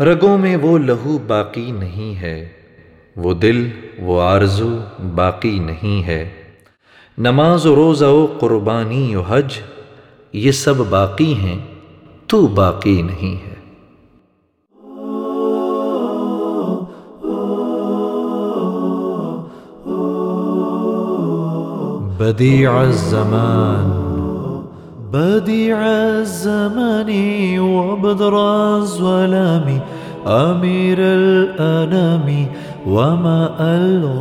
رگوں میں وہ لہو باقی نہیں ہے۔ وہ دل، وہ آرزو باقی نہیں ہے۔ نماز و روزہ و قربانی و حج، یہ سب باقی ہیں، تو باقی نہیں ہے۔ بديع الزمان۔ بديع الزمان وبدر الظلام أمير الأنام وما ألغى